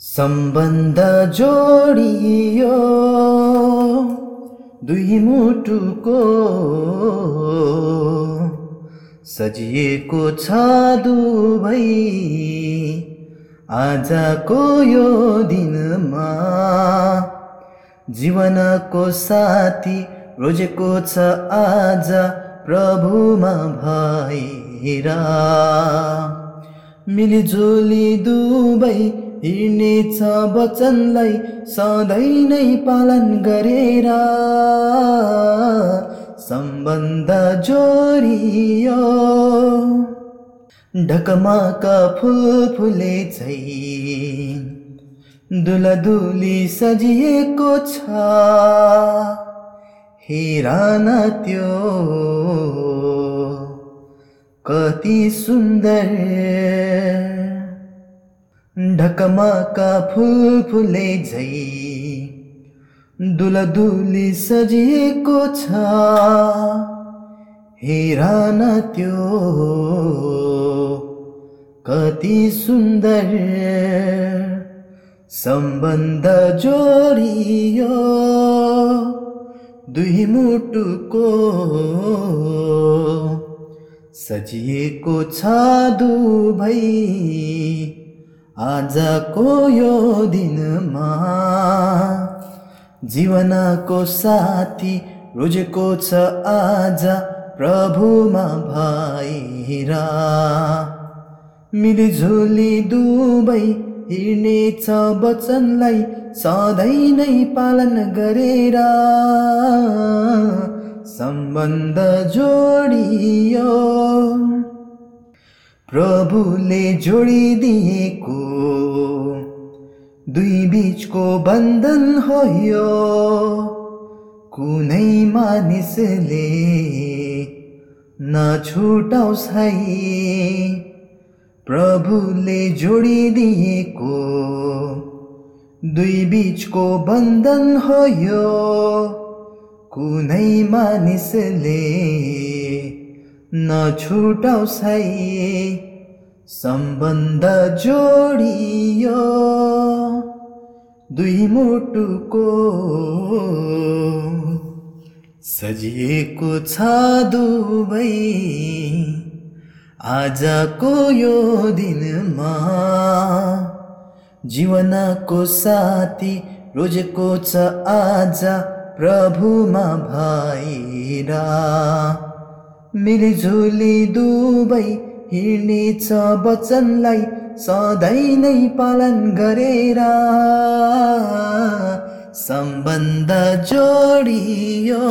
सम्बन्ध जोडियो। दुई मुटुको सजिएको छ दुबै आजको यो दिनमा जीवनको साथी रोजेको छ आज प्रभुमा भएर। मिलिजुली दुबै हिँड्नेछ वचनलाई सधैँ नै पालन गरेर। सम्बन्ध जोडियो। ढकमाका फुल फुले दुलदुली सजिएको छ। हेरान त्यो कति सुन्दर। ढकमाका फुल फुले झै दुलदुली सजिएको छ। हेरान त्यो कति सुन्दर सम्बन्ध जोडियो। दुई मुटुको सजिएको छ दुबै आजको यो दिनमा जीवनको साथी रोजेको छ आज प्रभुमा भएर मिलिझुली दुबै हिँड्नेछ वचनलाई सधैँ नै पालन गरेर। सम्बन्ध जोडियो। प्रभुले जोडिदिएको दुई बिचको बन्धन हो यो। कुनै मानिसले नछुटाउँछ। है प्रभुले जोडिदिएको दुई बिचको बन्धन हो यो। कुनै मानिसले नछुटाउँछ सम्बन्ध जोडियो। दुई मुटुको सजिएको छ दुबै आजको यो दिनमा जीवनको साथी रोजेको छ आज प्रभुमा भएर। मिलिझुली दुबै हिँड्नेछ वचनलाई सधैँ नै पालन गरेर। सम्बन्ध जोडियो।